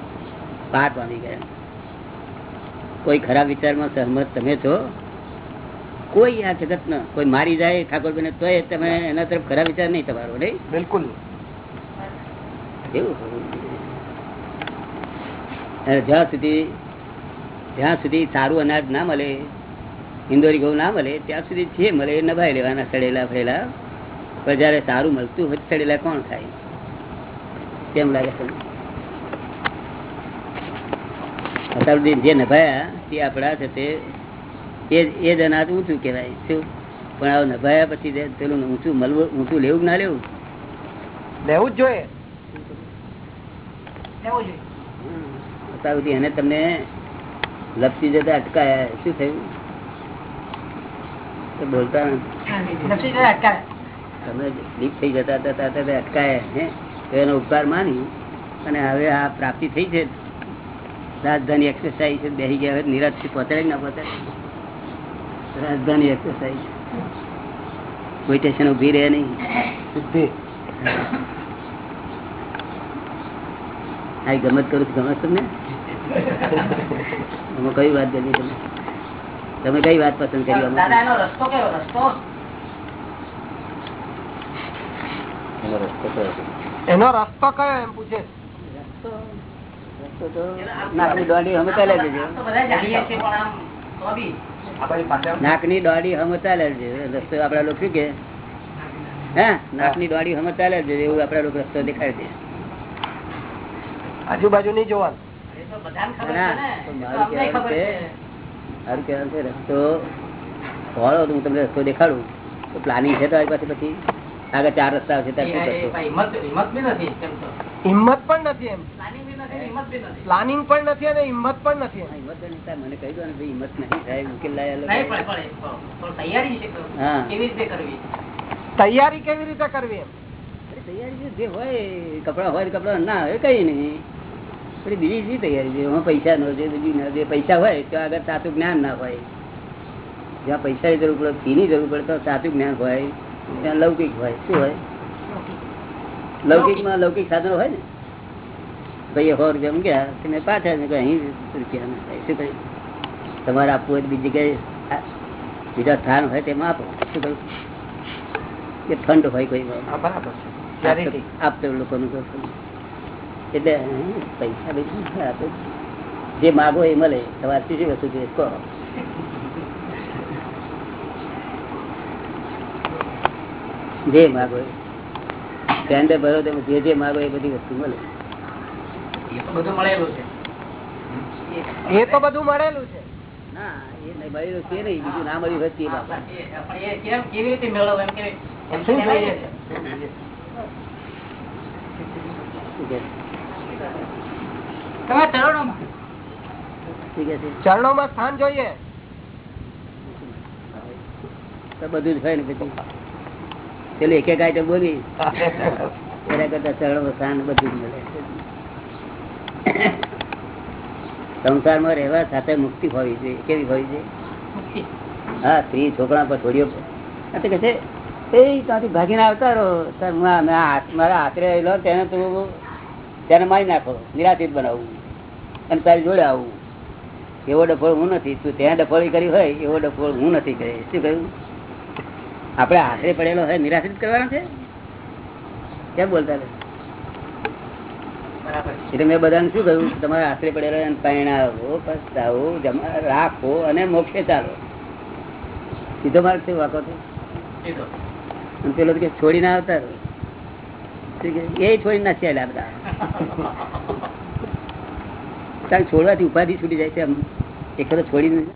પાઠ પામી ગયા. કોઈ ખરાબ વિચારમાં સહમત તમે છો કોઈ આ જગત ન કોઈ મારી જાય ઠાકોર ને તોય તમે એના તરફ ખરાબ વિચાર નહીં તમારો નહીં? બિલકુલ એવું? જ્યાં સુધી જ્યાં સુધી સારું અનાજ ના મળે ઇન્દોરી ઘઉં ના મળે ત્યાં સુધી જે મળે એ નભાઈ લેવાના સડેલા ફરેલા પણ જયારે સારું મળતું હોય સડેલા કોણ ખાય? કેમ લાગે તમને? અત્યાર સુધી જે નભાયા તે આપણા છે તે એ એ જ અનાજ ઊંચું કહેવાય શું? પણ આ નભાયા પછી પેલું ઊંચું મળવું ઊંચું લેવું ના લેવું? લેવું જ જોઈએ. લેવું અત્યાર સુધી એને તમને લપસી જતા અટકાયા શું થયું? તો બોલતા તમે લીક થઈ જતા હતા અટકાયા હે? તો એનો ઉપકાર માની અને હવે આ પ્રાપ્તિ થઈ છે. રાજધાની એક્સરસાઇઝ બેસી ગયા હવે નિરાશ પહોંચાડે ના પહોંચાડે રાજધાની એક્સરસાઇઝ કોઈ ટેન્શન ઊભી રહે નહીં. સિદ્ધિ આ ગમત કરું છું ગમત તમને? એમાં કઈ વાત ગમી તમે? તમે કઈ વાત પસંદ કરી એનો રસ્તો કયો રસ્તો એનો રસ્તો કયો એમ પૂછે? રસ્તો તો નાકની દોડી અમે ચાલે જજો નાકની દોડી હમ ચાલે છે. રસ્તો આપડા લોકો શું કે? હે? નાકની દોડી હમ ચાલે છે. એવું આપડા લોકો રસ્તો દેખાય છે. આજુબાજુ નહીં જોવાનું. એ તો બધાને ખબર ના, છે ને. પણ એ તો મારું કહેવાનું છે. છે. સારું કહેવાનું છે રસ્તો ખોળો હું તમને રસ્તો દેખાડું. તો પ્લાનિંગ છે તો પાસે પછી? આગળ ચાર રસ્તા આવશે ત્યાં શું એ- એ કરશો? ભાઈ હિંમત હિંમત બી નથી તેમ તો. હિંમત પણ નથી એમ. પ્લાનિંગ પણ નથી અને હિંમત પણ નથી. મને કહી દો ને ભાઈ હિંમત નહીં થાય ઉકેલ તૈયારી. કેવી રીતે કરવી? તૈયારી કેવી રીતે કરવી એમ? તૈયારી જે હોય કપડા હોય કપડા ના હોય કઈ નહીં. પછી બીજી શી તૈયારી છે? એમાં પૈસા નો છે બીજી ન જે પૈસા હોય તો આગળ સાચું જ્ઞાન ના હોય. જ્યાં પૈસાની જરૂર પડે ફીની જરૂર પડે તો સાચું જ્ઞાન હોય. ત્યાં લૌકિક હોય. શું હોય? લૌકિકમાં લૌકિક સાધનો હોય ને? ભાઈ સો રૂપિયા ગયા તમે પાછા અહીં રૂપિયા શું કહ્યું તમારે આપવું હોય બીજી જગ્યાએ બીજા સ્થાન હોય તેમાં આપો. શું કહ્યું કે ફંડ હોય કોઈ. આપતો લોકોનું એટલે પૈસા આપે. જે માગો એ મળે. તમારે શું શું વસ્તુ જોઈએ કહો. જે માગો એ. ટેન્ડર ભરો તમે જે જે માગો એ બધી વસ્તુ મળે. એ તો બધું મળેલું છે. એ તો બધું મળેલું છે. છે? ચરણોમાં? સ્થાન જોઈએ. તો બધું જ હોય ને પછી. પેલું એક એક આઈટમ બોલી. એના કરતા ચરણો સ્થાન બધું જ મળે. સંસારમાં રહેવા સાથે મુક્તિ હોવી જોઈએ. કેવી હોવી જોઈએ? હા સ્ત્રી છોકરા પર છોડીઓ તો કહે છે એ ત્યાંથી ભાગીને આવતા રહો. આ- મારા આશરે આવેલો તેને તું તેને મારી નાખો નિરાશિત બનાવવું અને તારી જોડે આવું. એવો ડફોળ હું નથી. તું ત્યાં ડફોળી કરી હોય એવો ડફોળ હું નથી કરી. શું કહ્યું? આપણે આશરે પડેલો હોય નિરાશિત કરવાનો છે? કેમ બોલતા હતા? એટલે મેં બધાને શું કહ્યું તમારે આશરે પડેલા પરિણાવો પસ્તાવો જમા રાખો અને મોક્ષે ચાલો. સીધો માર્ગ છે વાંકો તો? અને પેલો કે છોડી ના આવતા? એ છોડી ના છે બધા. કારણ છોડવાથી ઉપાધિ છૂટી જાય છે એમ. એક છોડી છોડી